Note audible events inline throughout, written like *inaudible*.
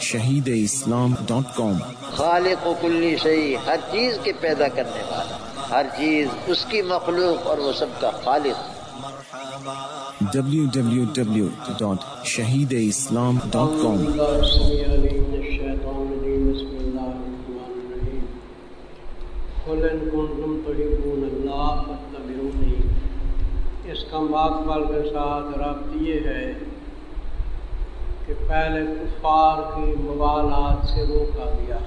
شہید اسلام ڈاٹ کام خالق و کلی شہی ہر چیز کے پیدا کرنے والا ہر چیز اس کی مخلوق اور وہ سب کا خالق۔ www.shahideislam.com اس کا ماکبل کے ساتھ ربط یہ ہے کہ پہلے کفار کی موالات سے روکا گیا۔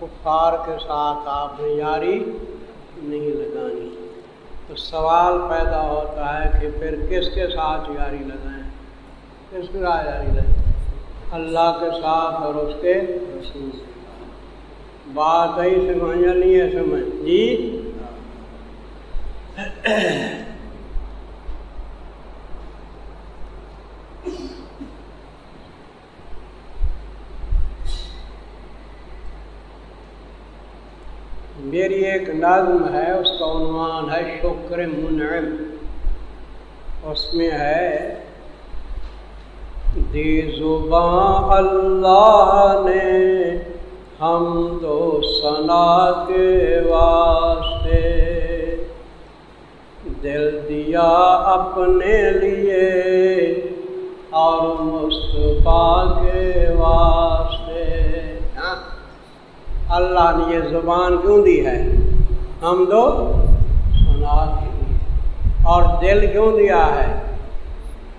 کفار کے ساتھ آپ نے یاری نہیں لگانی۔ تو سوال پیدا ہوتا ہے کہ پھر کس کے ساتھ یاری لگائیں؟ کس کے ساتھ یاری لگائیں؟ اللہ کے ساتھ اور اس کے رسول بات ہی سمجھ نہیں ہے سمجھ؟ جی؟ میری ایک نظم ہے، اس کا عنوان ہے شکر منعم۔ اس میں ہے، دی زباں اللہ نے ہم دو ثنا کے واسطے دل دیا اپنے لیے اور مصطفیٰ کے واسطے۔ اللہ نے یہ زبان کیوں دی ہے؟ ہم دو سنا کے لیے۔ اور دل کیوں دیا ہے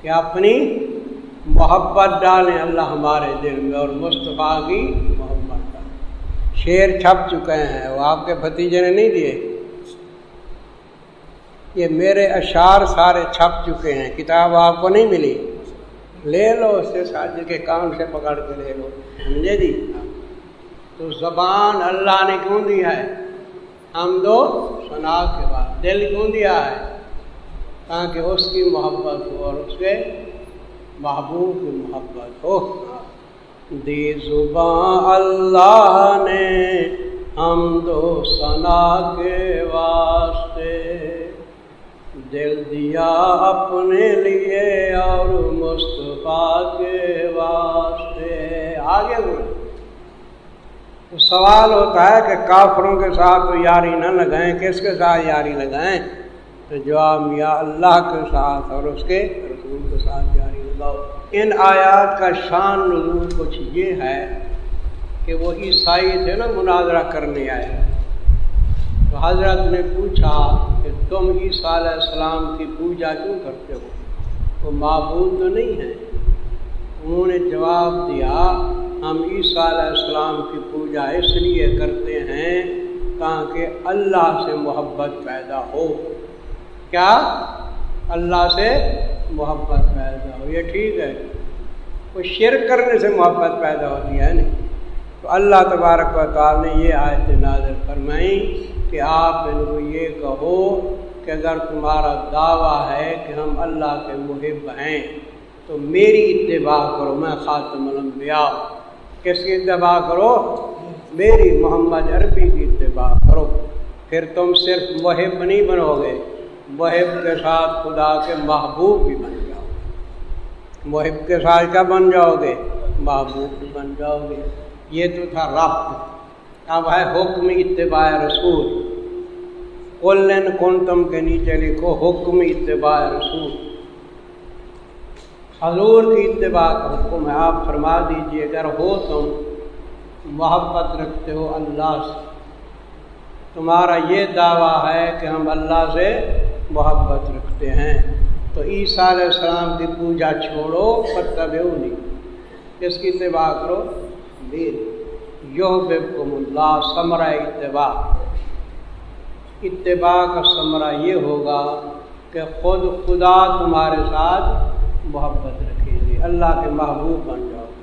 کہ اپنی محبت ڈالیں اللہ ہمارے دل میں اور مصطفیٰ کی محبت ڈالیں۔ شیر چھپ چکے ہیں، وہ آپ کے بھتیجے نے نہیں دیے؟ یہ میرے اشعار سارے چھپ چکے ہیں، کتاب آپ کو نہیں ملی؟ لے لو، اس سے ساتھ کے کام سے پکڑ کے لے لو۔ سمجھے جی تو زبان اللہ نے کیوں دی ہے؟ ہم دو سنا کے بعد۔ دل کیوں دیا ہے؟ تاکہ اس کی محبت ہو اور اس کے محبوب کی محبت ہو۔ دی زبان اللہ نے ہم دو سنا کے واسطے۔ دل دیا اپنے لیے اور مصطفیٰ کے واسطے۔ آگے بولے تو سوال ہوتا ہے کہ کافروں کے ساتھ تو یاری نہ لگائیں، کس کے ساتھ یاری لگائیں؟ تو جواب یا اللہ کے ساتھ اور اس کے رسول کے ساتھ یاری لگاؤ۔ ان آیات کا شان نزول کچھ یہ ہے کہ وہ عیسائی تھے نا مناظرہ کرنے آئے۔ تو حضرت نے پوچھا کہ تم عیسیٰ علیہ السلام کی پوجا کیوں کرتے ہو؟ وہ معبود تو نہیں ہے انہوں نے جواب دیا، ہم عیسیٰ علیہ السلام کی پوجا اس لیے کرتے ہیں تاکہ اللہ سے محبت پیدا ہو۔ کیا؟ اللہ سے محبت پیدا ہو۔ یہ ٹھیک ہے۔ وہ شرک کرنے سے محبت پیدا ہوتی ہے نہیں۔ تو اللہ تبارک و تعالیٰ نے یہ آیت نازر فرمائی کہ آپ ان کو یہ کہو کہ اگر تمہارا دعویٰ ہے کہ ہم اللہ کے محب ہیں تو میری اتباع کرو، میں خاتم الانبیاء کس کی اتباع کرو؟ میری محمد عربی کی اتباع کرو۔ پھر تم صرف محب نہیں بنو گے محب کے ساتھ خدا کے محبوب بھی بن جاؤ گے۔ محب کے ساتھ کیا بن جاؤ گے؟ محبوب بھی بن جاؤ گے۔ یہ تو تھا ربط اب ہے حکم اتباع رسول۔ کلن کن تم کے نیچے لکھو، حکم اتباع رسول۔ حضور کی اتباع کا حکم ہے۔ آپ فرما دیجیے، اگر ہو تم محبت رکھتے ہو اللہ سے، تمہارا یہ دعویٰ ہے کہ ہم اللہ سے محبت رکھتے ہیں۔ تو عیسیٰ علیہ السلام کی پوجا چھوڑو پتب نہیں۔ کس کی اتباع کرو؟ بیر یو بکم اللہ، ثمرہ اتباع۔ اتباع کا ثمرہ یہ ہوگا کہ خود خدا تمہارے ساتھ اللہ کے محبوب بن جاؤ گے۔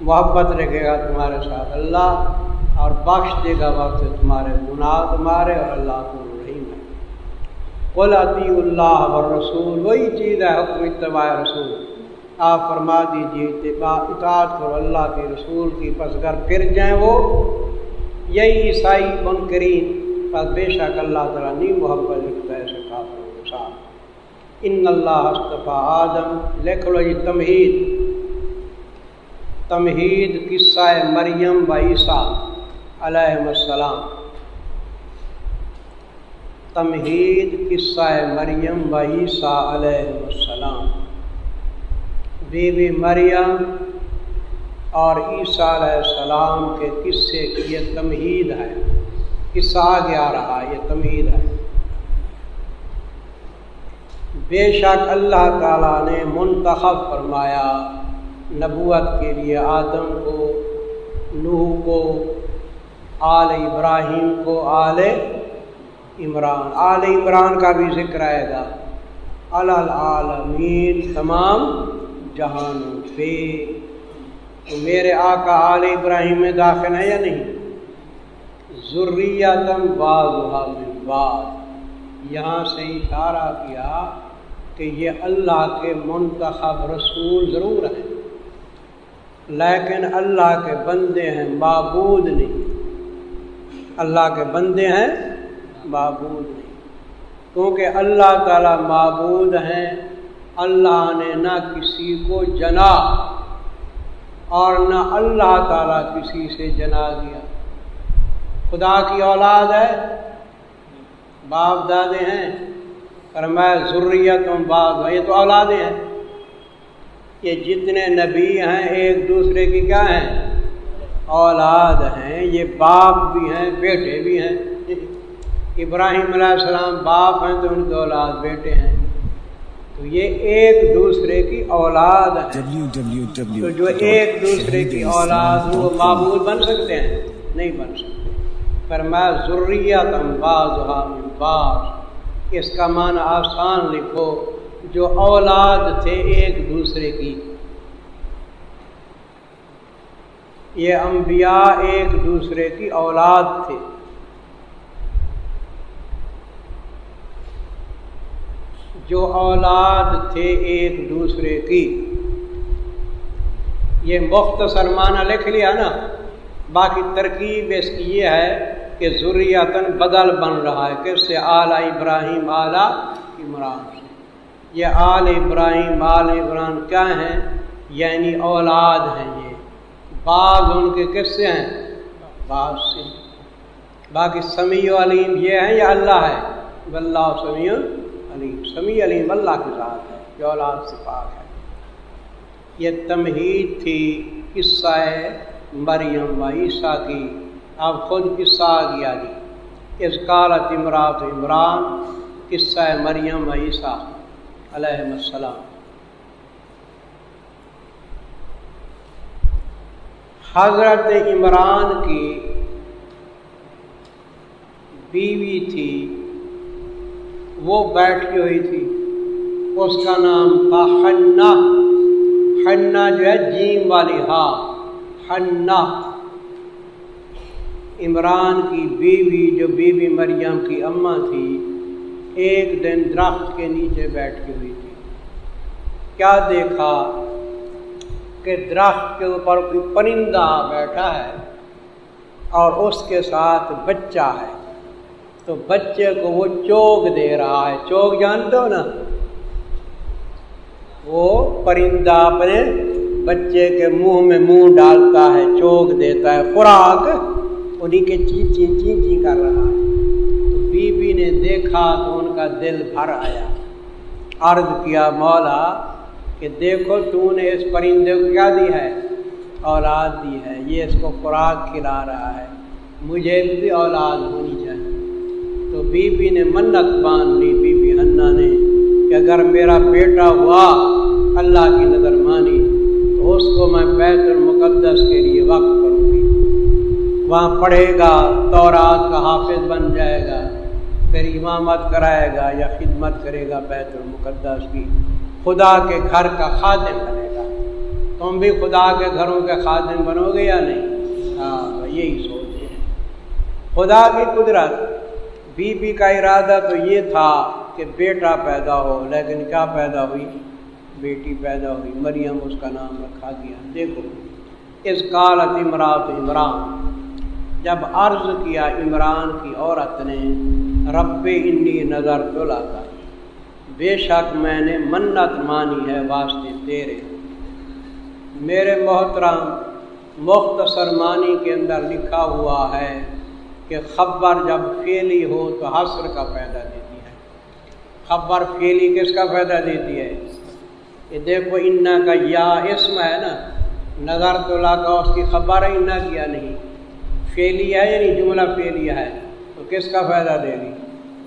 محبت رکھے گا تمہارے ساتھ اللہ اور بخش دے گا وقت تمہارے گناہ تمہارے اور اللہ کو رحیم ہے قلعتی اللہ اور رسول وہی چیز ہے حکم اتباع رسول۔ آپ فرما دیجیے اتباع، اطاعت کرو اللہ کے رسول کی، پس گھر پھر جائیں وہ، یہی عیسائی منکرین۔ پر بے شک اللہ تعالیٰ نہیں محبت رکھتا ہے ایسے ان اللہ استفا آدم لکھ لو یہ تمہید تمہید قصہ مریم و عیسیٰ علیہ السلام تمہید قصہ مریم و عیسیٰ علیہ السلام بی بی مریم اور عیسیٰ علیہ السلام کے قصے کی یہ تمہید ہے قصہ آگے آ رہا یہ تمہید ہے بے شک اللہ تعالیٰ نے منتخب فرمایا نبوت کے لیے آدم کو، نوح کو، آل ابراہیم کو، آل عمران۔ آل عمران کا بھی ذکر آئے گا۔ العالمین تمام جہان پہ تو میرے آقا آل ابراہیم میں داخل ہے یا نہیں؟ ضروریاتم بعض بعض۔ یہاں سے اشارہ کیا کہ یہ اللہ کے منتخب رسول ضرور ہیں۔ لیکن اللہ کے بندے ہیں معبود نہیں۔ اللہ کے بندے ہیں معبود نہیں۔ کیونکہ اللہ تعالیٰ معبود ہیں، اللہ نے نہ کسی کو جنا اور نہ اللہ تعالیٰ کسی سے جنا دیا۔ خدا کی اولاد ہے باپ دادے ہیں اور میں ضروریت ہوں باپ یہ تو اولادیں ہیں۔ یہ جتنے نبی ہیں، ایک دوسرے کی کیا ہیں؟ اولاد ہیں۔ یہ باپ بھی ہیں، بیٹے بھی ہیں۔ ابراہیم علیہ السلام باپ ہیں تو ان کے اولاد بیٹے ہیں۔ تو یہ ایک دوسرے کی اولاد ہے تو جو ایک دوسرے کی اولاد وہ معبود بن سکتے ہیں؟ نہیں بن سکتے۔ پر میں ضروریت باز اس کا معنی آسان لکھو، جو اولاد تھے ایک دوسرے کی. یہ انبیاء ایک دوسرے کی اولاد تھے. جو اولاد تھے ایک دوسرے کی. یہ مختصر معنی لکھ لیا نا. باقی ترکیب اس کی یہ ہے کہ ضروریاتن بدل بن رہا ہے کس سے اعلیٰ ابراہیم اعلیٰ عمران۔ سے یہ آل ابراہیم آل ابراہیم کیا ہیں؟ یعنی اولاد ہیں یہ۔ بعض ان کے کس سے ہیں؟ بعض سے۔ باقی سمیع علیم یہ ہیں یا اللہ ہے؟ اللہ سمیع علیم۔ سمیع علیم اللہ کے ساتھ ہے، یہ اولاد سے پاک ہے۔ یہ تمہید تھی قصہ مریم و عیسیٰ کی۔ اب خود قصہ آ گیا جی اس کالت امراط عمران، قصہ مریم عیسیٰ علیہ السلام۔ حضرت عمران کی بیوی تھی، وہ بیٹھی ہوئی تھی۔ اس کا نام تھا ہنا ہنا جو ہے جیم والی ہا ہنا عمران کی بیوی جو بیوی مریم کی اماں تھی، ایک دن درخت کے نیچے بیٹھی ہوئی تھی۔ کیا دیکھا کہ درخت کے اوپر کوئی پرندہ بیٹھا ہے اور اس کے ساتھ بچہ ہے؟ تو بچے کو وہ چوک دے رہا ہے۔ چوک جانتے ہو نا؟ وہ پرندہ اپنے بچے کے منہ میں منہ ڈالتا ہے، چوک دیتا ہے۔ خوراک انہیں کے چی چی چی چی کر رہا ہے۔ بی بی نے دیکھا تو ان کا دل بھر آیا۔ عرض کیا، مولا، کہ دیکھو، تو نے اس پرندے کو کیا دی ہے؟ اولاد دی ہے۔ یہ اس کو خوراک کھلا رہا ہے۔ مجھے بھی اولاد ہونی چاہیے۔ تو بی بی نے منت باندھ لی۔ بی بی ہنا نے کہ اگر میرا بیٹا ہوا، اللہ کی نظر مانی، تو اس کو میں بیت المقدس کے لیے وقت کروں گی۔ وہاں پڑھے گا تو رات کا حافظ بن جائے گا، پھر امامت کرائے گا یا خدمت کرے گا بیت المقدس کی۔ خدا کے گھر کا خادم بنے گا۔ تم بھی خدا کے گھروں کے خادم بنو گے یا نہیں؟ ہاں یہی سوچ ہے خدا کی قدرت، بی بی کا ارادہ تو یہ تھا کہ بیٹا پیدا ہو، لیکن کیا پیدا ہوئی؟ بیٹی پیدا ہوئی۔ مریم اس کا نام رکھا گیا۔ دیکھو، اس کالت عمرات عمران جب عرض کیا عمران کی عورت نے، رب انی نظر تو لاتا بے شک میں نے منت مانی ہے واسطے تیرے۔ میرے محترم، مختصر معنی کے اندر لکھا ہوا ہے کہ خبر جب فیلی ہو تو حسر کا پیدا دیتی ہے۔ خبر فیلی کس کا پیدا دیتی ہے؟ یہ دیکھو، انا کا یا اسم ہے نا۔ نظر تو کا اس کی خبر ہے انا کیا نہیں۔ فیلی ہے یعنی جملہ فیلیا ہے؟ تو کس کا فائدہ دے گی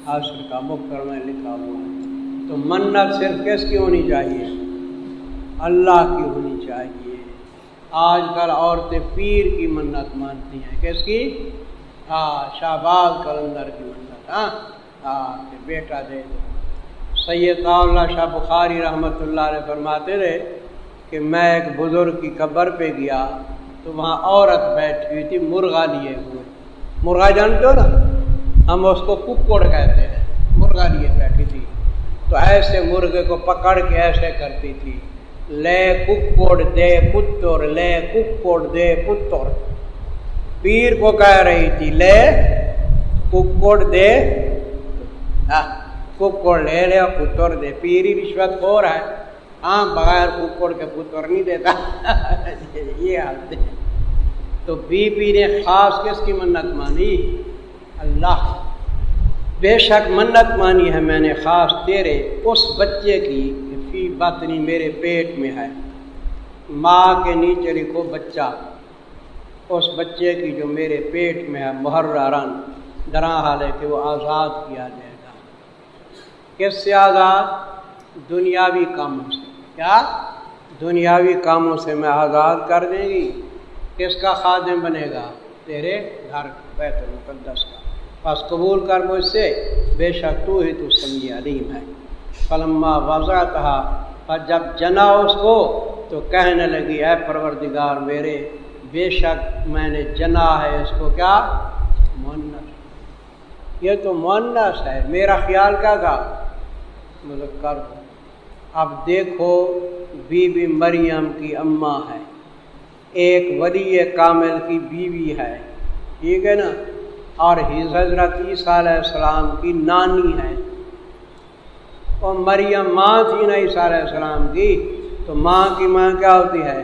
حاصل کا مختر میں لکھا ہوا ہے۔ تو منت صرف کس کی ہونی چاہیے؟ اللہ کی ہونی چاہیے۔ آج کل عورتیں پیر کی منت مانتی ہیں۔ کس کی؟ ہاں شہباز کلندر کی منت۔ ہاں ہاں کہ بیٹا دے دو۔ سید اللہ شاہ بخاری رحمۃ اللہ علیہ فرماتے رہے کہ میں ایک بزرگ کی قبر پہ گیا۔ تو وہاں عورت بیٹھی ہوئی تھی، مرغا لیے ہوئے۔ مرغا جانتے ہو نا؟ ہم اس کو ککڑ کہتے ہیں۔ مرغا لیے بیٹھی تھی۔ تو ایسے مرغے کو پکڑ کے ایسے کرتی تھی۔ لے ککڑ دے پتر، لے ککڑ دے پتر۔ پیر کو کہہ رہی تھی، لے ککڑ دے۔ ہاں، ککڑ لے لے پتر دے۔ پیری رشوت خور ہے۔ ہاں بغیر ککڑ کے پتر نہیں دیتا۔ *laughs* یہ حالت تو بی بی نے خاص کس کی منت مانی؟ اللہ۔ بے شک منت مانی ہے میں نے خاص تیرے، اس بچے کی فی بطنی میرے پیٹ میں ہے۔ ماں کے نیچے لکھو بچہ۔ اس بچے کی جو میرے پیٹ میں ہے محررن درا حال ہے کہ وہ آزاد کیا جائے گا۔ کس سے آزاد؟ دنیاوی کاموں سے۔ کیا دنیاوی کاموں سے میں آزاد کر دیں گی؟ کس کا خادم بنے گا؟ تیرے گھر بیت المقدس کا۔ بس قبول کر مجھ سے، بے شک تو ہی تو سمجھ علیم ہے۔ فلما وضع کہا اور جب جنا اس کو، تو کہنے لگی، اے پروردگار میرے، بے شک میں نے جنا ہے اس کو۔ کیا؟ مونس یہ تو مونس ہے، میرا خیال کیا تھا؟ مطلب کر دو اب دیکھو بی بی مریم کی اماں ہے۔ ایک ولی کامل کی بیوی ہے، ٹھیک ہے نا؟ اور حضرت عیسیٰ علیہ السلام کی نانی ہے۔ اور مریم ماں تھی نا عیسیٰ علیہ السلام کی تو ماں کی ماں کیا ہوتی ہے؟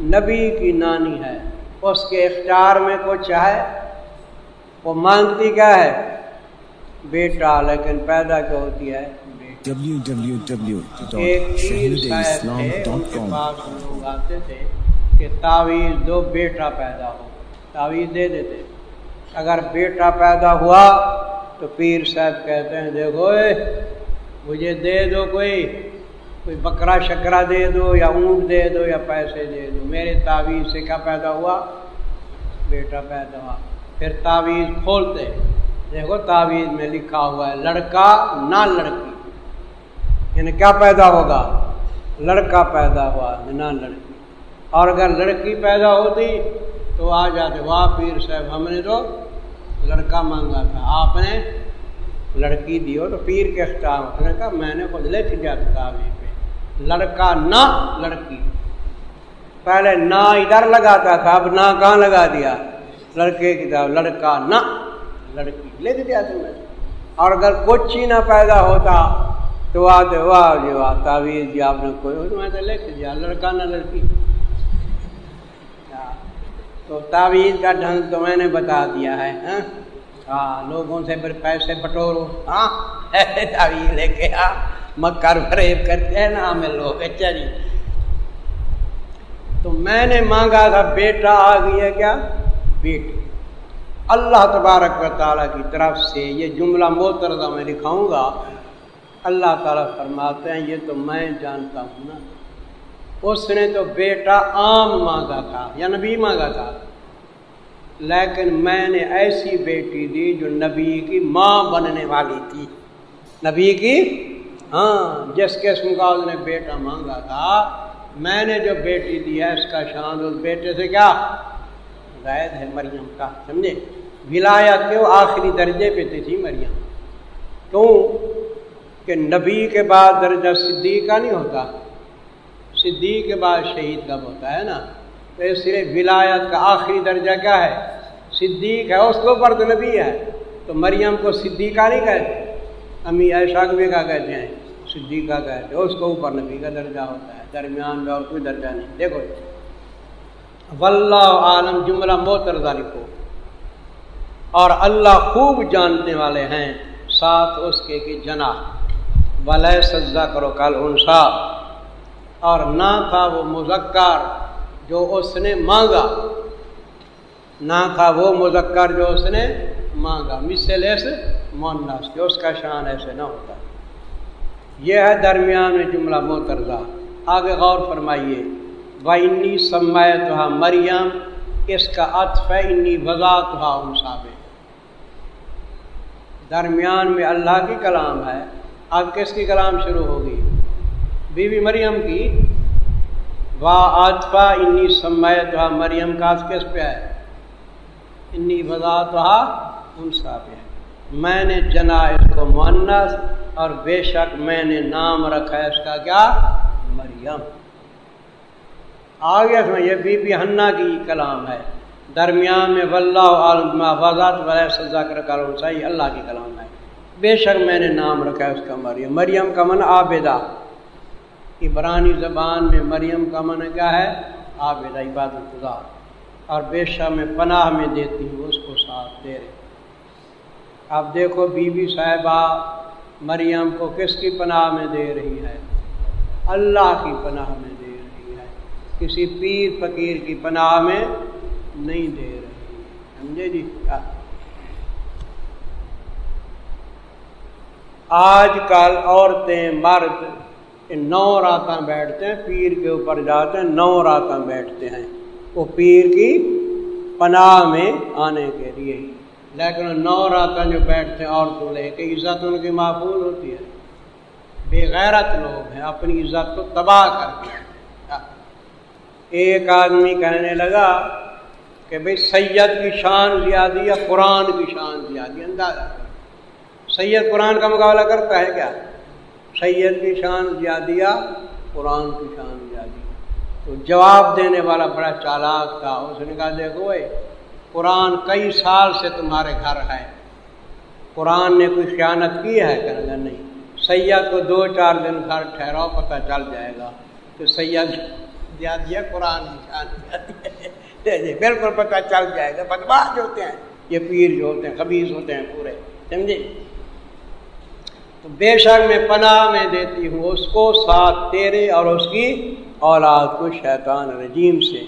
نبی کی نانی ہے۔ اس کے اختیار میں کچھ ہے؟ وہ مانگتی کیا ہے؟ بیٹا، لیکن پیدا کیا ہوتی ہے؟ لوگ آتے تھے کہ تعویذ دو بیٹا پیدا ہو۔ تعویذ دے دیتے۔ اگر بیٹا پیدا ہوا تو پیر صاحب کہتے ہیں، دیکھو مجھے دے دو کوئی کوئی بکرا شکرا دے دو یا اونٹ دے دو یا پیسے دے دو۔ میرے تعویذ سے کیا پیدا ہوا؟ بیٹا پیدا ہوا۔ پھر تعویذ کھولتے۔ دیکھو، تعویذ میں لکھا ہوا ہے، لڑکا نہ لڑکی۔ یعنی کیا پیدا ہوگا؟ لڑکا پیدا ہوا نہ لڑکی۔ اور اگر لڑکی پیدا ہوتی تو آ جاتے، واہ پیر صاحب، ہم نے تو لڑکا مانگا تھا، آپ نے لڑکی دی ہو تو پیر کے اختیار نے کہا، میں نے خود لکھ دیا کتابی پہ، لڑکا نہ لڑکی۔ پہلے نہ ادھر لگاتا تھا، اب نہ کہاں لگا دیا؟ لڑکے کی طرف، لڑکا نہ لڑکی۔ لکھ دیا تم نے۔ اور اگر کچھ ہی نہ پیدا ہوتا تو آتے واہ جی واہ تعویذ جی آپ نے کوئی میں تو لکھ دیا لڑکا نہ لڑکی تو تعویذ کا ڈھنگ تو میں نے بتا دیا ہے ہاں, لوگوں سے پھر پیسے بٹورو ہاں تعویذ لے کے آ مکر فریب کرتے ہیں نا ہمیں لوگ اچھا جی تو میں نے مانگا تھا بیٹا آ گیا کیا؟ بیٹی اللہ تبارک و تعالیٰ کی طرف سے یہ جملہ موترزہ میں لکھاؤں گا۔ اللہ تعالیٰ فرماتے ہیں، یہ تو میں جانتا ہوں نا۔ اس نے تو بیٹا عام مانگا تھا، یا نبی مانگا تھا۔ لیکن میں نے ایسی بیٹی دی جو نبی کی ماں بننے والی تھی۔ نبی کی؟ ہاں جس قسم کا اس نے بیٹا مانگا تھا۔ میں نے جو بیٹی دی ہے، اس کا شان اس بیٹے سے کیا؟ زائد ہے مریم کا، سمجھے؟ ولایت کے وہ آخری درجے پہ تھی مریم۔ کیوں؟ کہ نبی کے بعد درجہ صدیق کا نہیں ہوتا۔ صدیق کے بعد شہید کب ہوتا ہے نا۔ تو یہ صرف ولایت کا آخری درجہ کیا ہے؟ صدیق ہے، اس کو اوپر تو نبی ہے۔ تو مریم کو صدیقہ نہیں کہتے۔ امی ایشا بھی کا کہتے ہیں، صدیقہ کہتے اس کو اوپر نبی کا درجہ ہوتا ہے۔ درمیان میں اور کوئی درجہ نہیں۔ دیکھو۔ واللہ عالم، جملہ موترزہ لکھو۔ اور اللہ خوب جاننے والے ہیں، ساتھ اس کے کہ جنا بلے سجدہ کرو کل انسا اور نہ تھا وہ مذکر جو اس نے مانگا۔ نہ تھا وہ مذکر جو اس نے مانگا۔ مسل ایسے مونس کہ اس کا شان ایسے نہ ہوتا۔ یہ ہے درمیان میں جملہ موترزہ آگے غور فرمائیے۔ و انی سمائے تو مریم اس کا عطف ہے انی وضا تو انصاب درمیان میں اللہ کی کلام ہے۔ اب کس کی کلام شروع ہوگی؟ بی بی مریم کی۔ وا آتفا انی سمائے مریم کا کس پہ ہے انی وضا انسا پہ ہے میں نے جنا اس کو مونس اور بے شک میں نے نام رکھا ہے اس کا کیا؟ مریم۔ آگے اس میں یہ بی بی ہنا کی کلام ہے۔ درمیان میں عالم وضاحت سزا کر صحیح اللہ کی کلام ہے۔ بے شک میں نے نام رکھا ہے اس کا مریم۔ مریم کا من آبدہ عبرانی زبان میں مریم کا من کیا ہے؟ آبدہ عبادت گزار اور بے شک میں پناہ میں دیتی ہوں، اس کو ساتھ دے رہے اب دیکھو بی بی صاحبہ، مریم کو کس کی پناہ میں دے رہی ہے؟ اللہ کی پناہ میں دے رہی ہے۔ کسی پیر فقیر کی پناہ میں نہیں دے رہی سمجھے جی؟ کیا آج کل عورتیں مرد نو راتاں بیٹھتے ہیں، پیر کے اوپر جاتے ہیں، نو راتاں بیٹھتے ہیں۔ وہ پیر کی پناہ میں آنے کے لیے۔ لیکن نو راتاں جو بیٹھتے ہیں، عورتوں لے کے عزت ان کی معقول ہوتی ہے۔ بے غیرت لوگ ہیں، اپنی عزت کو تباہ کرتے ہیں ایک آدمی کہنے لگا کہ بھئی سید کی شان زیادہ یا قرآن کی شان زیادہ اندازہ۔ سید قرآن کا مقابلہ کرتا ہے کیا؟ سید کی شان زیادہ قرآن کی شان زیادہ تو جواب دینے والا بڑا چالاک تھا، اس نے کہا، دیکھو قرآن کئی سال سے تمہارے گھر ہے۔ قرآن نے کوئی خیانت کی ہے؟ کہ نہیں۔ سید کو دو چار دن گھر ٹھہراؤ، پتہ چل جائے گا کہ سید زیادہ قرآن کی شان *laughs* جی بالکل پتہ چل جائے گا۔ بدماش ہوتے ہیں، یہ پیر جو ہوتے ہیں خبیص ہوتے ہیں پورے، سمجھے؟ بے شک میں پناہ میں دیتی ہوں، اس کو ساتھ تیرے اور اس کی اولاد کو شیطان رجیم سے۔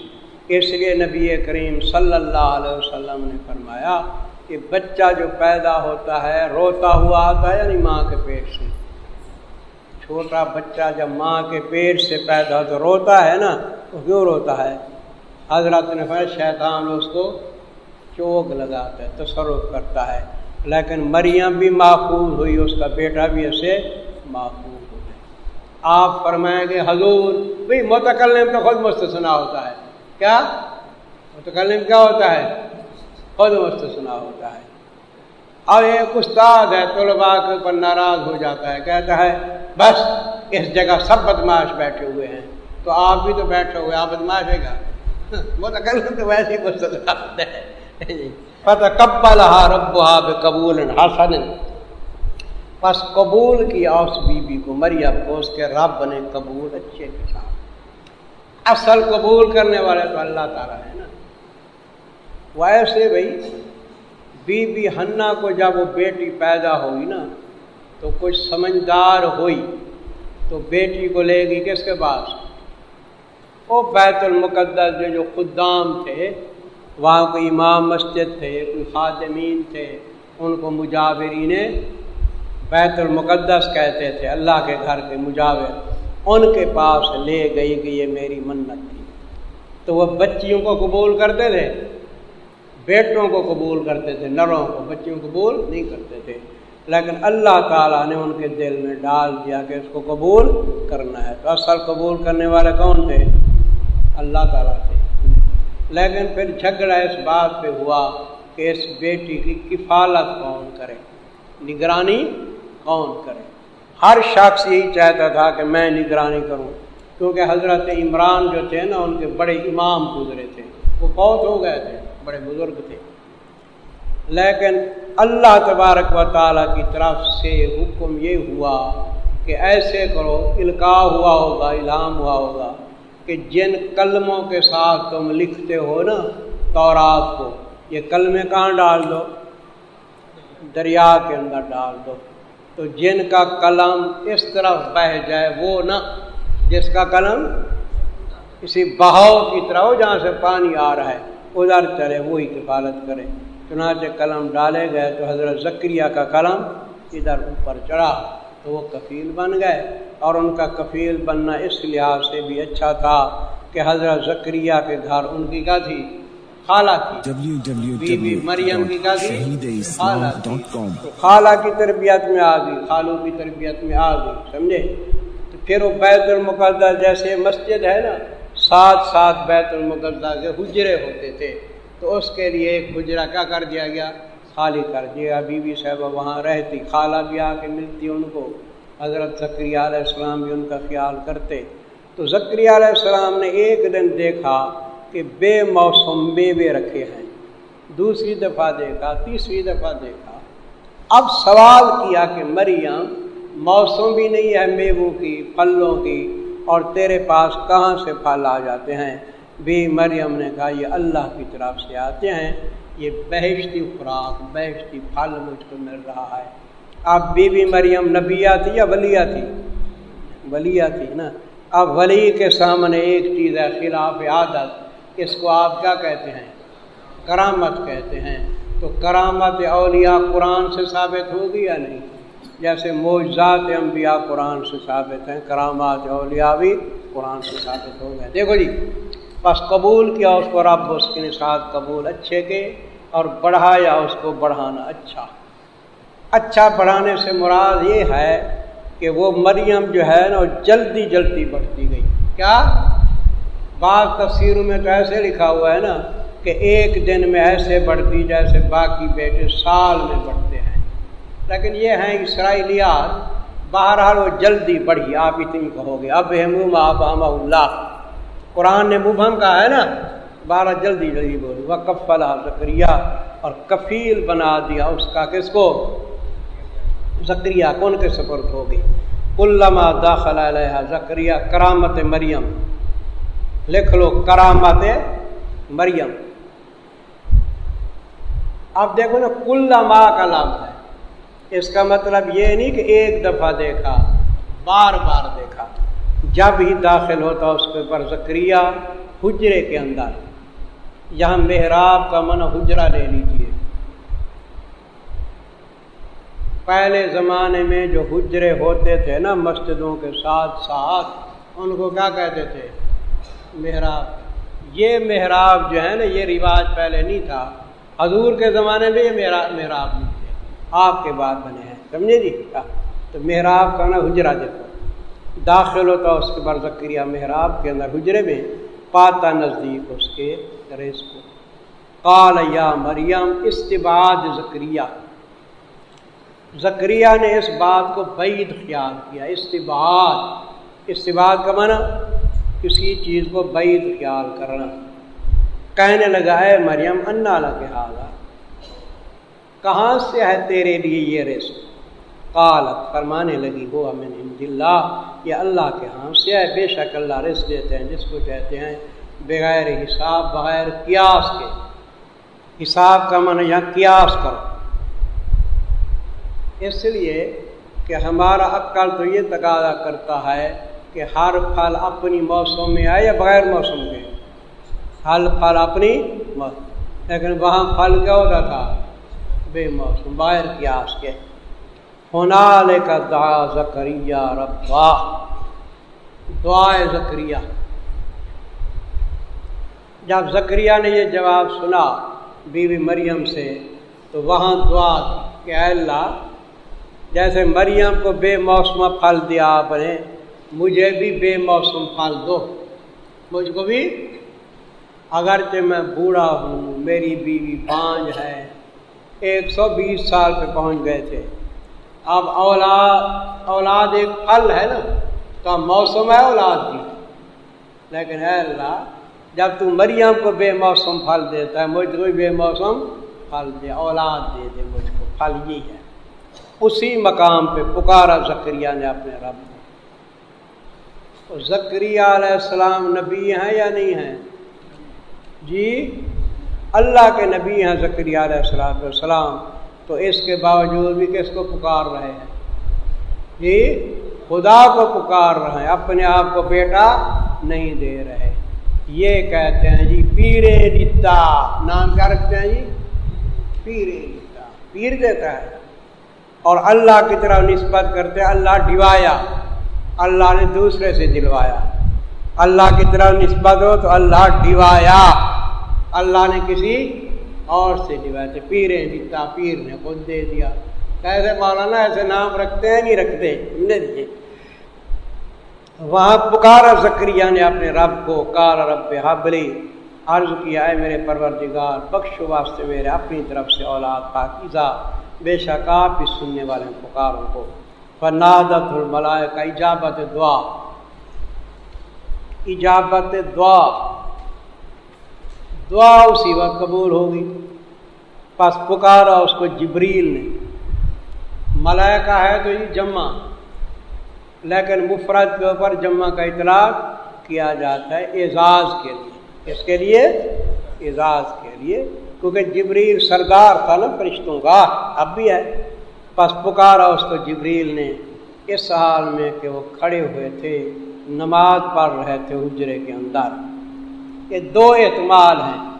اس لیے نبی کریم صلی اللہ علیہ وسلم نے فرمایا کہ بچہ جو پیدا ہوتا ہے، روتا ہوا آتا ہے یعنی ماں کے پیٹ سے۔ چھوٹا بچہ جب ماں کے پیٹ سے پیدا تو روتا ہے نا، تو کیوں روتا ہے؟ حضرت نے شیطان اس کو چوک لگاتا ہے، تصرف کرتا ہے۔ لیکن مریم بھی محفوظ ہوئی، اس کا بیٹا بھی اسے محفوظ ہو گیا۔ آپ فرمائیں گے، حضور بھائی متکلم تو خود مستثنا ہوتا ہے۔ کیا؟ متکلم کیا ہوتا ہے؟ خود مستثنا ہوتا ہے۔ اب ایک استاد ہے، طلباء کے اوپر ناراض ہو جاتا ہے، کہتا ہے، بس اس جگہ سب بدماش بیٹھے ہوئے ہیں۔ تو آپ بھی تو بیٹھے ہوئے آپ بدماش ہے گا *laughs* تو ویسے ہی *laughs* پتہ کبل رب قبول حسن۔ بس قبول کیا اس بی بی کو مریم کو اس کے رب نے قبول اچھے کے ساتھ۔ اصل قبول کرنے والے تو اللہ تعالیٰ ہے نا۔ ویسے بھائی بی بی ہنا کو جب وہ بیٹی پیدا ہوئی نا، تو کچھ سمجھدار ہوئی۔ تو بیٹی کو لے گی کس کے پاس؟ وہ بیت المقدس جو جو خدام تھے۔ وہاں کوئی امام مسجد تھے، کوئی خادمین تھے، ان کو مجاورین بیت المقدس کہتے تھے، اللہ کے گھر کے مجاور، ان کے پاس لے گئی کہ یہ میری منت تھی۔ تو وہ بچیوں کو قبول کرتے تھے، بیٹوں کو قبول کرتے تھے، نروں کو بچیوں کو قبول نہیں کرتے تھے۔ لیکن اللہ تعالیٰ نے ان کے دل میں ڈال دیا کہ اس کو قبول کرنا ہے۔ تو اصل قبول کرنے والے کون تھے؟ اللہ تعالیٰ سے لیکن پھر جھگڑا اس بات پہ ہوا کہ اس بیٹی کی کفالت کون کرے؟ نگرانی کون کرے؟ ہر شخص یہی چاہتا تھا کہ میں نگرانی کروں، کیونکہ حضرت عمران جو تھے نا، ان کے بڑے امام گزرے تھے۔ وہ بہت ہو گئے تھے، بڑے بزرگ تھے۔ لیکن اللہ تبارک و تعالیٰ کی طرف سے حکم یہ ہوا کہ ایسے کرو، القاع ہوا ہوگا، الہام ہوا ہوگا۔ کہ جن کلموں کے ساتھ تم لکھتے ہو نا تورات کو، یہ کلمے کہاں ڈال دو؟ دریا کے اندر ڈال دو۔ تو جن کا قلم اس طرف بہ جائے وہ نہ جس کا قلم کسی بہاؤ کی طرح ہو جہاں سے پانی آ رہا ہے، ادھر چلے، وہی کفالت کرے۔ چنانچہ قلم ڈالے گئے تو حضرت ذکریہ کا قلم ادھر اوپر چڑھا تو وہ کفیل بن گئے۔ اور ان کا کفیل بننا اس لحاظ سے بھی اچھا تھا کہ حضرت ذکریہ کے گھر ان کی کیا تھی خالہ کی۔ مریم کی کیا تھی خالہ کی تربیت میں آ گئی، خالوں کی تربیت میں آ گئی، سمجھے؟ تو پھر وہ بیت المقدہ جیسے مسجد ہے نا، ساتھ ساتھ بیت المقدہ کے حجرے ہوتے تھے۔ تو اس کے لیے ایک حجرہ کیا کر دیا گیا؟ خالی کر دیا۔ بی بی صاحبہ وہاں رہتی، خالہ بھی آ کے ملتی ان کو۔ حضرت ذکری علیہ السلام بھی ان کا خیال کرتے تو ذکری علیہ السلام نے ایک دن دیکھا کہ بے موسم میوے رکھے ہیں۔ دوسری دفعہ دیکھا، تیسری دفعہ دیکھا۔ اب سوال کیا کہ مریم، موسم بھی نہیں ہے میووں کی، پھلوں کی، اور تیرے پاس کہاں سے پھل آ جاتے ہیں؟ بی مریم نے کہا، یہ اللہ کی طرف سے آتے ہیں۔ یہ بہشتی خوراک، بہشتی پھل مجھ کو مل رہا ہے۔ اب بی بی مریم نبیہ تھی یا ولیہ تھی؟ ولیہ تھی نا۔ اب ولی کے سامنے ایک چیز ہے، خلاف عادت۔ اس کو آپ کیا کہتے ہیں؟ کرامت کہتے ہیں۔ تو کرامت اولیاء قرآن سے ثابت ہوگی یا نہیں؟ جیسے موجزات انبیاء قرآن سے ثابت ہیں، کرامات اولیاء بھی قرآن سے ثابت ہو گئے۔ دیکھو جی بس قبول کیا اس کو، رب اس کے ساتھ قبول اچھے کے اور بڑھایا اس کو، بڑھانا اچھا۔ اچھا بڑھانے سے مراد یہ ہے کہ وہ مریم جو ہے نا جلدی جلدی بڑھتی گئی۔ کیا؟ بعض تفسیروں میں تو ایسے لکھا ہوا ہے نا کہ ایک دن میں ایسے بڑھتی جیسے باقی بیٹے سال میں بڑھتے ہیں۔ لیکن یہ ہیں اسرائیلیات، بہرحال وہ جلدی بڑھی۔ آپ اتنی کہو گے۔ اب آپ اللہ۔ قرآن نے مبہم کہا ہے نا بارہ جلدی جلدی بولی وہ کفلا زکریہ اور کفیل بنا دیا اس کا۔ کس کو؟ زکریہ کون کے سفر ہو گئی؟ علامہ داخلہ علیہ زکریہ کرامت مریم۔ لکھ لو، کرامت مریم۔ اب دیکھو نا کل کا لفظ ہے۔ اس کا مطلب یہ نہیں کہ ایک دفعہ دیکھا، بار بار دیکھا۔ جب ہی داخل ہوتا اس کے پر زکریہ حجرے کے اندر، یہاں محراب کا من حجرا لے لیجیے پہلے زمانے میں جو حجرے ہوتے تھے نا مسجدوں کے ساتھ ساتھ، ان کو کیا کہتے تھے؟ محراب۔ یہ محراب جو ہے نا، یہ رواج پہلے نہیں تھا۔ حضور کے زمانے میں یہ محراب نہیں تھے۔ آپ کے بعد بنے ہیں، سمجھے جی؟ تو محراب کا نا حجرا دیکھو۔ داخل ہوتا اس کے بعد ذکریہ محراب کے اندر حجرے میں، پاتا نزدیک اس کے ریس کو۔ قال یا مریم استباد زکریہ۔ زکریہ نے اس بات کو بعید خیال کیا استباد استباد کا معنی کسی چیز کو بعید خیال کرنا۔ کہنے لگا ہے مریم، انا کے حالا کہاں سے ہے تیرے لیے یہ رزق؟ قالت، فرمانے لگی وہ امن اللہ، یہ اللہ کے ہاں سے ہے، بے شک اللہ رزق دیتے ہیں، جس کو کہتے ہیں بغیر حساب، بغیر قیاس کے۔ حساب کا من یہاں قیاس کرو۔ اس لیے کہ ہمارا عقل تو یہ تقاضا کرتا ہے کہ ہر پھل اپنی موسم میں آئے یا بغیر موسم کے؟ ہر پھل اپنی موسم۔ لیکن وہاں پھل کیا ہوتا تھا؟ بے موسم بغیر قیاس کے۔ ہونا لے کا دعا زکریہ ربا۔ دعائے زکریہ جب زکریہ نے یہ جواب سنا بیوی مریم سے، تو وہاں دعا کہ اللہ جیسے مریم کو بے موسم پھل دیا آپ نے، مجھے بھی بے موسم پھل دو۔ مجھ کو بھی؟ اگرچہ میں بوڑھا ہوں، میری بیوی پانچ ہے ایک سو بیس سال پہ پہنچ گئے تھے۔ اب اولاد اولاد ایک پھل ہے نا، تو موسم ہے اولاد کی۔ لیکن اے اللہ، جب تو مریم کو بے موسم پھل دیتا ہے، مجھ کو بے موسم پھل دے، اولاد دے دے مجھ کو، پھل یہ ہے۔ اسی مقام پہ پکارا زکریہ نے اپنے رب کو۔ زکریہ علیہ السلام نبی ہیں یا نہیں ہیں؟ جی اللہ کے نبی ہیں زکریہ علیہ السلام السلام۔ تو اس کے باوجود بھی کس کو پکار رہے ہیں؟ جی خدا کو پکار رہے ہیں، اپنے آپ کو بیٹا نہیں دے رہے۔ یہ کہتے ہیں جی پیرے رتا نام کیا رکھتے ہیں جی؟ پیرے رتا پیر دیتا ہے۔ اور اللہ کی طرف نسبت کرتے اللہ ڈوایا اللہ نے دوسرے سے دلوایا۔ اللہ کی طرف نسبت ہو تو اللہ ڈوایا اللہ نے کسی اور سے ڈوایا پیرے رتا پیر نے خود دے دیا۔ کیسے مولانا ایسے نام رکھتے ہیں، نہیں رکھتے جی۔ وہاں پکارا زکریہ نے اپنے رب کو کار رب حبلی، عرض کیا ہے میرے پروردگار بخش واسطے میرے اپنی طرف سے اولاد پاکیزہ۔ بے شک آپ بھی سننے والے ہیں پکاروں کو۔ فنادت الملائے کا ایجابت دعا۔ ایجابت دعا۔ دعا اسی وقت قبول ہوگی۔ پس پکارا اس کو جبریل نے۔ ملائکہ ہے تو یہ جمع۔ لیکن مفرد کے اوپر جمع کا اطلاق کیا جاتا ہے اعزاز کے لیے۔ اس کے لیے؟ اعزاز کے لیے۔ کیونکہ جبریل سردار تھا نا فرشتوں کا، اب بھی ہے۔ پس پکارا اس کو جبریل نے۔ اس حال میں کہ وہ کھڑے ہوئے تھے، نماز پڑھ رہے تھے حجرے کے اندر۔ یہ دو اعتمال ہیں۔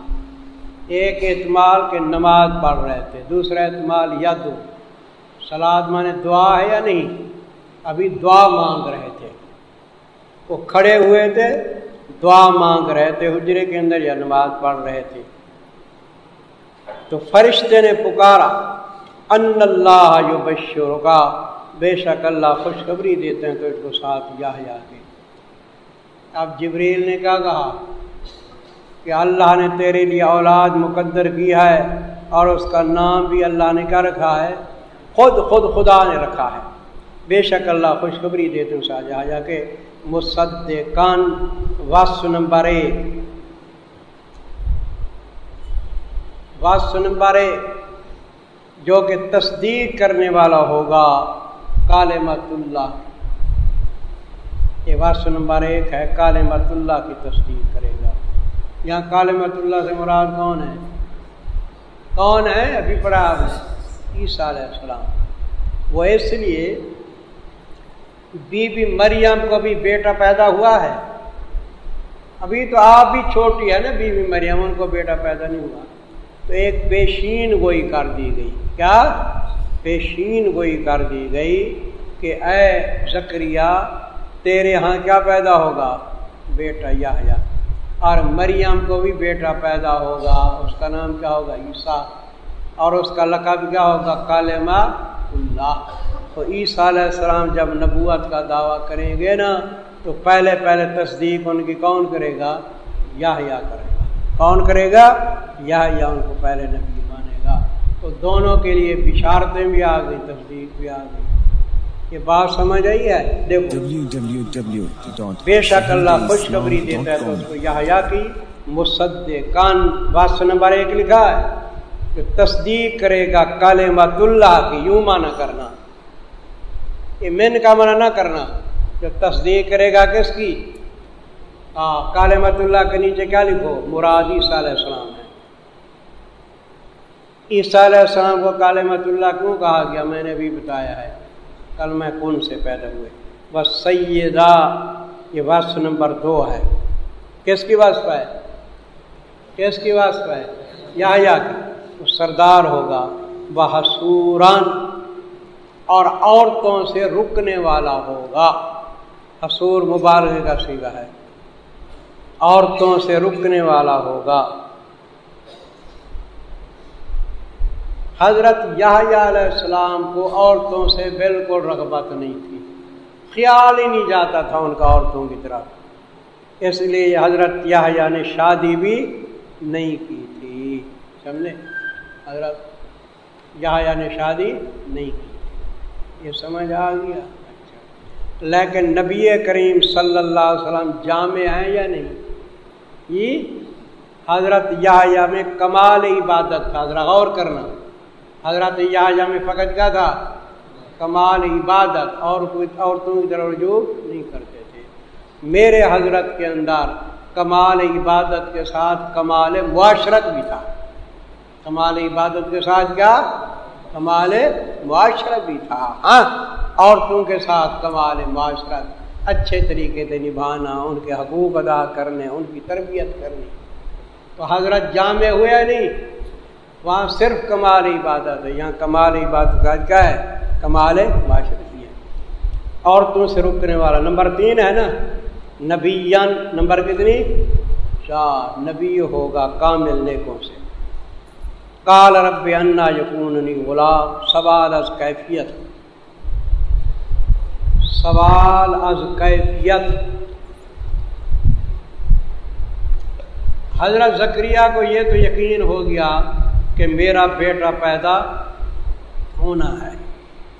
ایک اعتمال کے نماز پڑھ رہے تھے، دوسرا اعتمال ید سلاد مانے دعا ہے یا نہیں؟ ابھی دعا مانگ رہے تھے۔ وہ کھڑے ہوئے تھے، دعا مانگ رہے تھے حجرے کے اندر یا نماز پڑھ رہے تھے۔ تو فرشتے نے پکارا، ان اللہ جو بشور کا بے شک اللہ خوشخبری دیتے ہیں تو اس کو ساتھ یا جا کے۔ اب جبریل نے کیا کہا؟ کہ اللہ نے تیرے لیے اولاد مقدر کیا ہے اور اس کا نام بھی اللہ نے کیا رکھا ہے؟ خود خود خدا نے رکھا ہے۔ بے شک اللہ خوشخبری دیتے ہیں ساتھ جا جا کے۔ مصد کان وس نمبر ایک۔ وس نمبر ایک جو کہ تصدیق کرنے والا ہوگا کالمت اللہ یہ وس نمبر ایک ہے کالمت اللہ کی تصدیق کرے گا۔ یہاں کالمت اللہ سے مراد کون ہے؟ کون ہے؟ ابھی پڑھا عیسیٰ علیہ السلام۔ وہ اس لیے بی بی مریم کو بھی بیٹا پیدا ہوا ہے۔ ابھی تو آپ بھی چھوٹی ہے نا بی بی مریم، ان کو بیٹا پیدا نہیں ہوا۔ تو ایک پیشین گوئی کر دی گئی۔ کیا؟ پیشین گوئی کر دی گئی کہ اے زکریہ تیرے ہاں کیا پیدا ہوگا؟ بیٹا یا اور مریم کو بھی بیٹا پیدا ہوگا۔ اس کا نام کیا ہوگا؟ عیسیٰ۔ اور اس کا لقب کیا ہوگا؟ کالما اللہ۔ تو عیسیٰ علیہ السلام جب نبوت کا دعویٰ کریں گے نا، تو پہلے پہلے تصدیق ان کی کون کرے گا؟ یا یا کرے گا۔ کون کرے گا؟ یا یا ان کو پہلے نبی مانے گا۔ تو دونوں کے لیے بشارتیں بھی آ گئی تصدیق بھی آ گئی یہ بات سمجھ آئی ہے؟ دیکھو۔ بے شک اللہ خوشخبری دیتا ہے تو اس کو یا کی مصد کان بات نمبر ایک لکھا ہے کہ تصدیق کرے گا کالمت اللہ کی یوں مانا کرنا۔ یہ من کا منع نہ کرنا۔ جو تصدیق کرے گا کس کی؟ ہاں کالمت اللہ کے نیچے کیا لکھو؟ مراد عیسیٰ علیہ السلام ہے۔ عیسیٰ علیہ السلام کو کالمت اللہ کیوں کہا گیا؟ میں نے بھی بتایا ہے۔ کل میں کون سے پیدا ہوئے؟ بس سیدہ، یہ وصف نمبر دو ہے۔ کس کی وصف ہے؟ کس کی وصف ہے؟ یا یا کی سردار ہوگا۔ وہ اور عورتوں سے رکنے والا ہوگا۔ حصور مبارک کا سیگا ہے۔ عورتوں سے رکنے والا ہوگا۔ حضرت علیہ السلام کو عورتوں سے بالکل رغبت نہیں تھی۔ خیال ہی نہیں جاتا تھا ان کا عورتوں کی طرف۔ اس لیے حضرت یا نے شادی بھی نہیں کی تھی۔ سمجھے؟ حضرت یا نے شادی نہیں کی تھی۔ یہ سمجھ آ گیا۔ اچھا۔ لیکن نبی کریم صلی اللہ علیہ وسلم جامع ہیں یا نہیں؟ یہ حضرت یا میں کمال عبادت تھا حضرت غور کرنا۔ حضرت یا میں فقط کیا تھا؟ کمال عبادت، اور کوئی عورتوں کی طرف رجوع نہیں کرتے تھے۔ میرے حضرت کے اندر کمال عبادت کے ساتھ کمال معاشرت بھی تھا۔ کمال عبادت کے ساتھ کیا؟ کمال معاشرت بھی تھا۔ ہاں عورتوں کے ساتھ کمال معاشرت۔ اچھے طریقے سے نبھانا، ان کے حقوق ادا کرنے، ان کی تربیت کرنی۔ تو حضرت جامع ہوئے نہیں، وہاں صرف کمال عبادت ہے۔ یہاں کمال عبادت کا کیا ہے؟ کمال معاشرت بھی ہے۔ عورتوں سے رکنے والا نمبر تین ہے نا نبی نمبر کتنی؟ چار۔ نبی ہوگا کامل نیکوں سے۔ کال رب انا یقون غلام، سوال از کیفیت۔ سوال از کیفیت۔ حضرت ذکریہ کو یہ تو یقین ہو گیا کہ میرا بیٹا پیدا ہونا ہے۔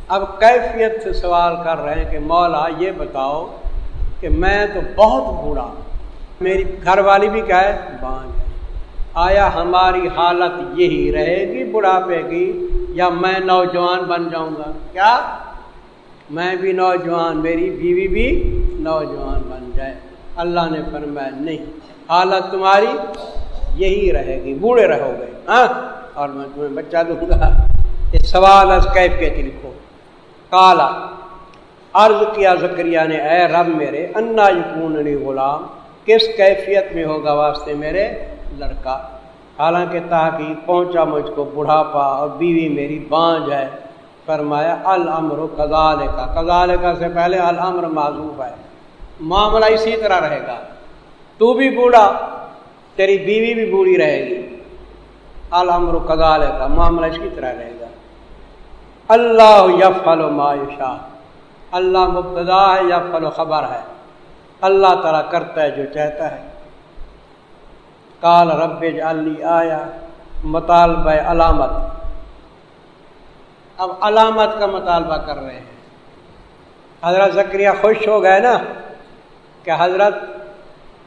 اب کیفیت سے سوال کر رہے ہیں کہ مولا یہ بتاؤ کہ میں تو بہت بوڑھا۔ میری گھر والی بھی کیا ہے؟ بانج آیا ہماری حالت یہی رہے گی، بڑھاپے کی، یا میں نوجوان بن جاؤں گا؟ کیا؟ میں بھی نوجوان، میری بیوی بھی نوجوان بن جائے۔ اللہ نے فرمایا، نہیں، حالت تمہاری یہی رہے گی، بوڑھے رہو گے ہاں؟ اور میں تمہیں بچہ دوں گا۔ یہ سوال از کیفیت لکھو۔ کالا عرض کیا زکریہ نے، اے رب میرے، انا یقون غلام، کس کیفیت میں ہوگا واسطے میرے لڑکا؟ حالانکہ تحقیق پہنچا مجھ کو، بڑھاپا، اور بیوی میری بانج ہے۔ فرمایا المر کزال کا کزال کا سے پہلے المر معذوف ہے۔ معاملہ اسی طرح رہے گا۔ تو بھی بوڑھا، تیری بیوی بھی بوڑھی رہے گی۔ المر کزال کا معاملہ اسی طرح رہے گا۔ اللہ یا فل و اللہ مبتدا ہے یا فل و خبر ہے۔ اللہ تعالیٰ کرتا ہے جو چاہتا ہے۔ کال رب علی آیا مطالبہ علامت۔ اب علامت کا مطالبہ کر رہے ہیں۔ حضرت ذکریہ خوش ہو گئے نا کہ حضرت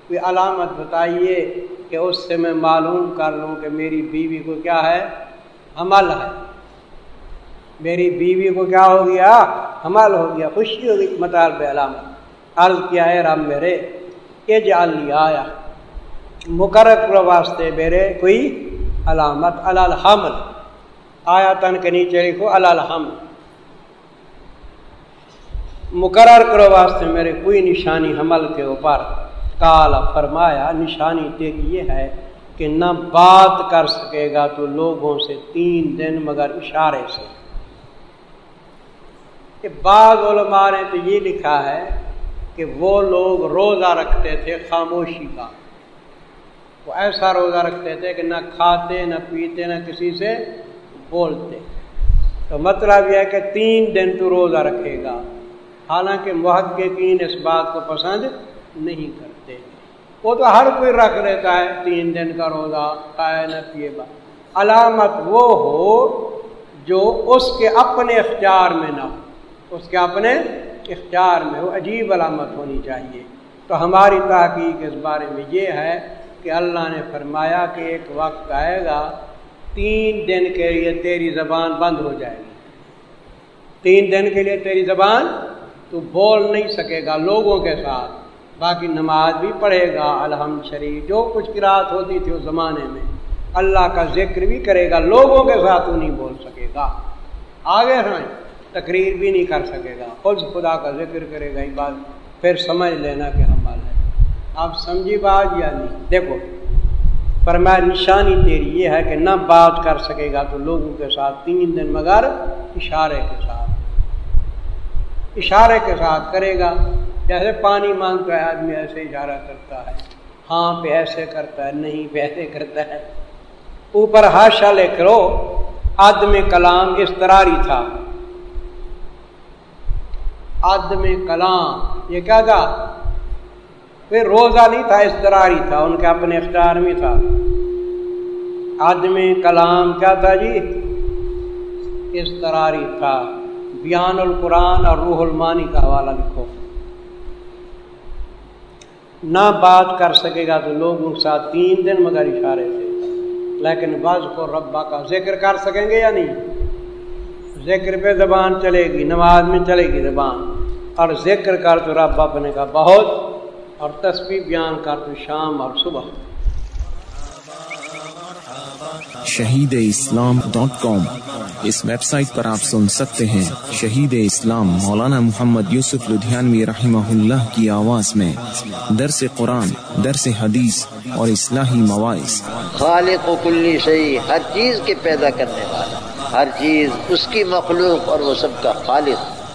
کوئی علامت بتائیے کہ اس سے میں معلوم کر لوں کہ میری بیوی کو کیا ہے؟ حمل ہے۔ میری بیوی کو کیا ہو گیا؟ حمل ہو گیا۔ خوشی ہو گئی۔ مطالبہ علامت۔ عرض کیا ہے، رب میرے، یہ جالی آیا۔ مقرر واسطے میرے کوئی علامت۔ الحمل۔ آیا تن کے نیچے لکھو الحمل مقرر کرو واسطے میرے کوئی نشانی حمل کے اوپر۔ کالا فرمایا، نشانی تیری یہ ہے کہ نہ بات کر سکے گا تو لوگوں سے تین دن مگر اشارے سے۔ کہ بعض علماء نے تو یہ لکھا ہے کہ وہ لوگ روزہ رکھتے تھے خاموشی کا۔ وہ ایسا روزہ رکھتے تھے کہ نہ کھاتے، نہ پیتے، نہ کسی سے بولتے۔ تو مطلب یہ ہے کہ تین دن تو روزہ رکھے گا۔ حالانکہ محققین اس بات کو پسند نہیں کرتے۔ وہ تو ہر کوئی رکھ لیتا ہے، تین دن کا روزہ کھائے نہ پیے گا علامت وہ ہو جو اس کے اپنے اختیار میں نہ ہو۔ اس کے اپنے اختیار میں ہو۔ عجیب علامت ہونی چاہیے۔ تو ہماری تحقیق اس بارے میں یہ ہے کہ اللہ نے فرمایا کہ ایک وقت آئے گا تین دن کے لیے تیری زبان بند ہو جائے گی۔ تین دن کے لیے تیری زبان تو بول نہیں سکے گا لوگوں کے ساتھ۔ باقی نماز بھی پڑھے گا۔ الحمد شریف جو کچھ کراط ہوتی تھی اس زمانے میں۔ اللہ کا ذکر بھی کرے گا، لوگوں کے ساتھ وہ نہیں بول سکے گا۔ آگے ہیں، تقریر بھی نہیں کر سکے گا۔ خود خدا کا ذکر کرے گا یہ بات پھر سمجھ لینا کہ ہم آپ سمجھی بات یا نہیں؟ دیکھو پر میں نشانی تیری یہ ہے کہ نہ بات کر سکے گا تو لوگوں کے ساتھ، تین دن مگر اشارے کے ساتھ۔ اشارے کے ساتھ کرے گا۔ جیسے پانی مانگتا ہے، آدمی ایسے اشارہ کرتا ہے۔ ہاں پہ ایسے کرتا ہے، نہیں، پہ ایسے کرتا ہے۔ اوپر ہاشا لے کرو آدم کلام اس طرح تھا۔ آدم کلام، یہ کیا تھا؟ پھر روزہ نہیں تھا استراری تھا، ان کے اپنے اختیار میں تھا۔ آدمی کلام کیا تھا جی؟ استراری تھا۔ بیان القرآن اور روح المانی کا حوالہ لکھو۔ نہ بات کر سکے گا تو لوگوں کے ساتھ تین دن مگر اشارے تھے۔ لیکن بعض کو ربا کا ذکر کر سکیں گے یا نہیں؟ ذکر پہ زبان چلے گی، نماز میں چلے گی زبان۔ اور ذکر کر تو رب اپنے کا بہت اور تسبیح بیان کر تو شام اور صبح۔ شہید اسلام ڈاٹ کام اس ویب سائٹ پر آپ سن سکتے ہیں شہید اسلام مولانا محمد یوسف لدھیانوی رحمہ اللہ کی آواز میں۔ درس قرآن درس حدیث اور اصلاحی مواعث۔ خالق و کلی شہی ہر چیز کے پیدا کرنے والا ہر چیز اس کی مخلوق اور وہ سب کا خالق۔